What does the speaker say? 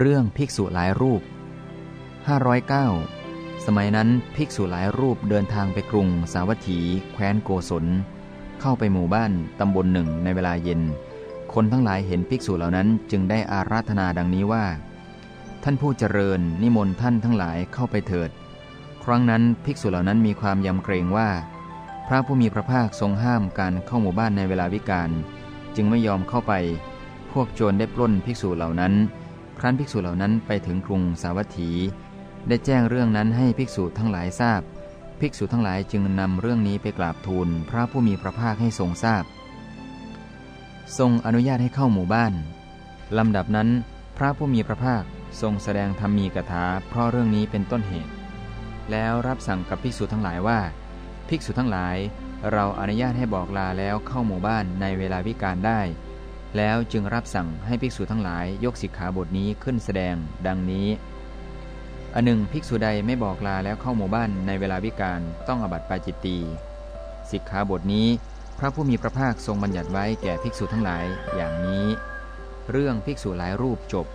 เรื่องภิกษุหลายรูป 509 สมัยนั้นภิกษุหลายรูปเดินทางไปกรุงสาวัตถี แคว้นโกศล เข้าไปหมู่บ้านตำบลหนึ่งในเวลาเย็น คนทั้งหลายเห็นภิกษุเหล่านั้นจึงได้อาราธนาดังนี้ว่า ท่านผู้เจริญนิมนต์ท่านทั้งหลายเข้าไปเถิด ครั้งนั้นภิกษุเหล่านั้นมีความยำเกรงว่า พระผู้มีพระภาคทรงห้ามการเข้าหมู่บ้านในเวลาวิกาลจึงไม่ยอมเข้าไป พวกโจรได้ปล้นภิกษุเหล่านั้น ครั้นภิกษุเหล่านั้นไปถึงกรุงสาวัตถี ได้แจ้งเรื่องนั้นให้ภิกษุทั้งหลายทราบ ภิกษุทั้งหลายจึงนำเรื่องนี้ไปกราบทูลพระผู้มีพระภาคให้ทรงทราบ ทรงอนุญาตให้เข้าหมู่บ้านลำดับนั้น พระผู้มีพระภาคทรงแสดงธรรมีกถาเพราะเรื่องนี้เป็นต้นเหตุ แล้วรับสั่งกับภิกษุทั้งหลายว่า ภิกษุทั้งหลาย เราอนุญาตให้บอกลาแล้วเข้าหมู่บ้านในเวลาวิกาลได้ แล้วจึงรับสั่งให้ภิกษุทั้งหลายยกสิกขาบทนี้ขึ้นแสดง ดังนี้อันหนึ่งภิกษุใดไม่บอกลาแล้วเข้าหมู่บ้านในเวลาวิการต้องอบัติปาจิตตีสิกขาบทนี้ พระผู้มีพระภาคทรงบัญญัติไว้แก่ภิกษุทั้งหลายอย่างนี้ เรื่องภิกษุหลายรูปจบ